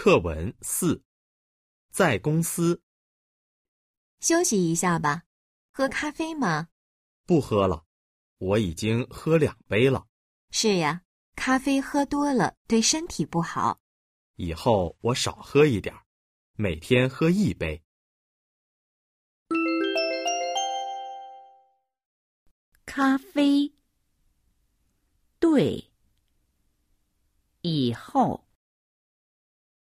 课文四在公司。休息一下吧。喝咖啡吗？不喝了我已经喝两杯了。是呀咖啡喝多了对身体不好。以后我少喝一点每天喝一杯。咖啡。对。以后。